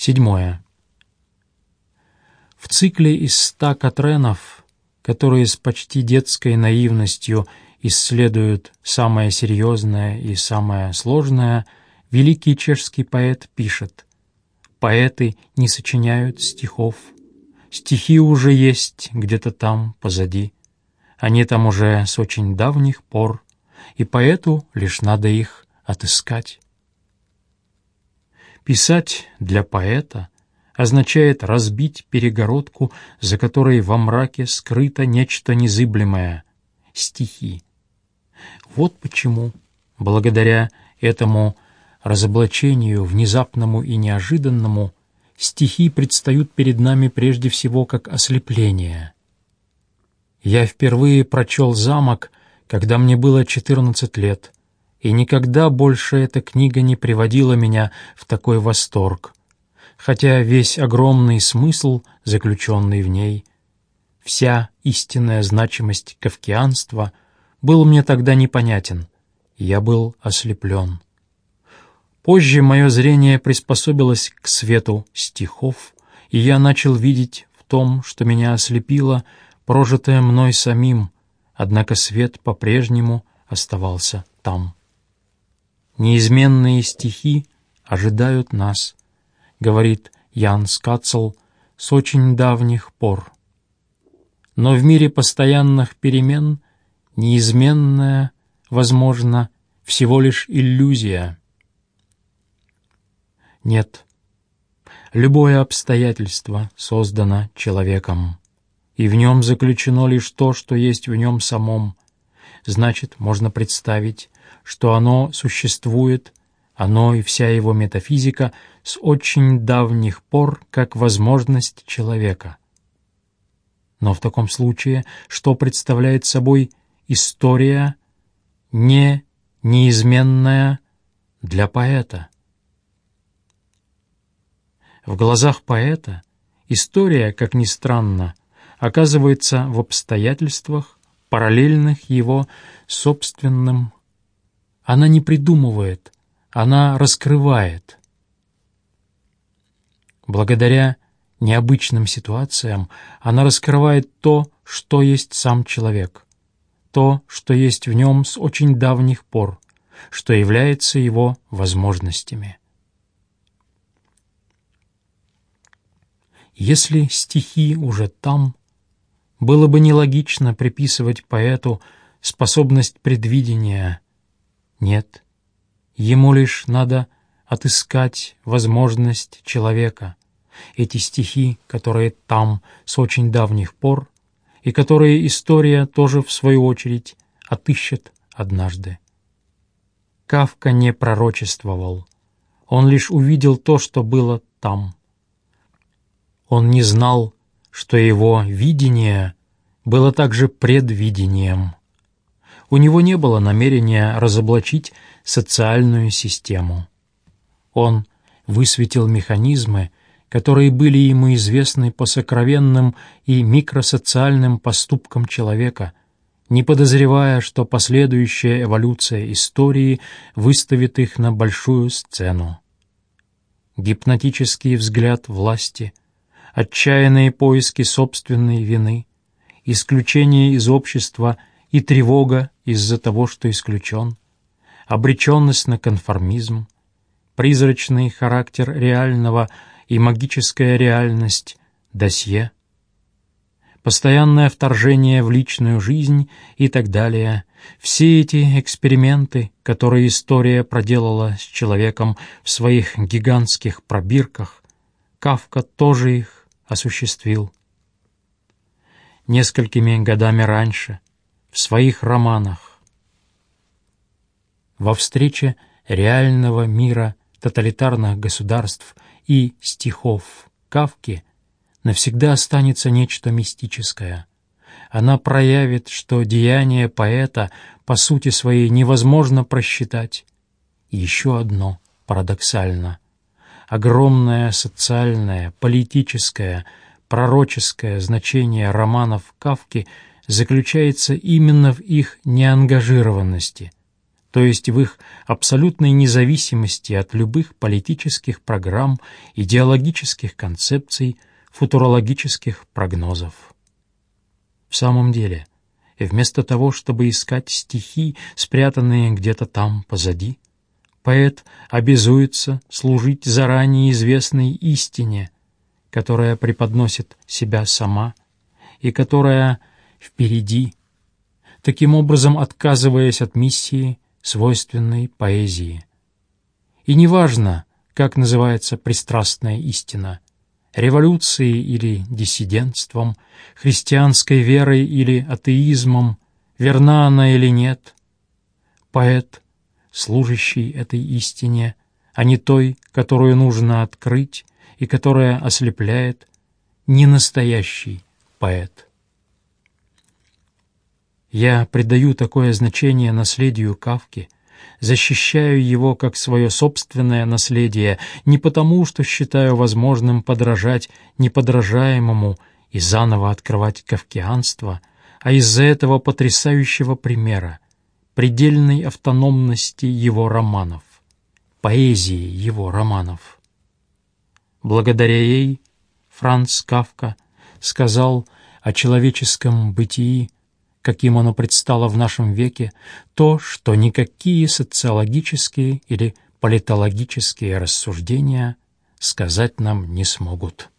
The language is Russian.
Седьмое. В цикле из ста Катренов, которые с почти детской наивностью исследуют самое серьезное и самое сложное, великий чешский поэт пишет «Поэты не сочиняют стихов, стихи уже есть где-то там, позади, они там уже с очень давних пор, и поэту лишь надо их отыскать». Писать для поэта означает разбить перегородку, за которой во мраке скрыто нечто незыблемое — стихи. Вот почему, благодаря этому разоблачению, внезапному и неожиданному, стихи предстают перед нами прежде всего как ослепление. Я впервые прочел «Замок», когда мне было 14 лет, и никогда больше эта книга не приводила меня в такой восторг, хотя весь огромный смысл, заключенный в ней, вся истинная значимость кавкианства был мне тогда непонятен, я был ослеплен. Позже мое зрение приспособилось к свету стихов, и я начал видеть в том, что меня ослепило, прожитое мной самим, однако свет по-прежнему оставался там. Неизменные стихи ожидают нас, говорит Ян Скацел, с очень давних пор. Но в мире постоянных перемен неизменная, возможно, всего лишь иллюзия. Нет, любое обстоятельство создано человеком, и в нем заключено лишь то, что есть в нем самом. Значит, можно представить, что оно существует, оно и вся его метафизика с очень давних пор как возможность человека. Но в таком случае, что представляет собой история не неизменная для поэта? В глазах поэта история, как ни странно, оказывается в обстоятельствах, параллельных его собственным она не придумывает, она раскрывает. Благодаря необычным ситуациям она раскрывает то, что есть сам человек, то, что есть в нем с очень давних пор, что является его возможностями. Если стихи уже там, было бы нелогично приписывать поэту способность предвидения, нет, ему лишь надо отыскать возможность человека, эти стихи, которые там с очень давних пор, и которые история тоже, в свою очередь, отыщет однажды. Кавка не пророчествовал, он лишь увидел то, что было там. Он не знал, что его видение было также предвидением. У него не было намерения разоблачить социальную систему. Он высветил механизмы, которые были ему известны по сокровенным и микросоциальным поступкам человека, не подозревая, что последующая эволюция истории выставит их на большую сцену. Гипнотический взгляд власти, отчаянные поиски собственной вины, исключение из общества и тревога из-за того, что исключен, обреченность на конформизм, призрачный характер реального и магическая реальность досье, постоянное вторжение в личную жизнь и так далее. Все эти эксперименты, которые история проделала с человеком в своих гигантских пробирках, Кавка тоже их осуществил. Несколькими годами раньше — в своих романах. Во встрече реального мира тоталитарных государств и стихов Кавки навсегда останется нечто мистическое. Она проявит, что деяние поэта по сути своей невозможно просчитать. Еще одно парадоксально. Огромное социальное, политическое, пророческое значение романов Кавки – заключается именно в их неангажированности, то есть в их абсолютной независимости от любых политических программ, идеологических концепций, футурологических прогнозов. В самом деле, вместо того, чтобы искать стихи, спрятанные где-то там позади, поэт обязуется служить заранее известной истине, которая преподносит себя сама и которая впереди, таким образом отказываясь от миссии, свойственной поэзии. И неважно, как называется пристрастная истина — революцией или диссидентством, христианской верой или атеизмом, верна она или нет. Поэт, служащий этой истине, а не той, которую нужно открыть и которая ослепляет, не настоящий поэт. Я придаю такое значение наследию Кавки, защищаю его как свое собственное наследие не потому, что считаю возможным подражать неподражаемому и заново открывать кавкианство, а из-за этого потрясающего примера, предельной автономности его романов, поэзии его романов. Благодаря ей Франц Кавка сказал о человеческом бытии, каким оно предстало в нашем веке, то, что никакие социологические или политологические рассуждения сказать нам не смогут.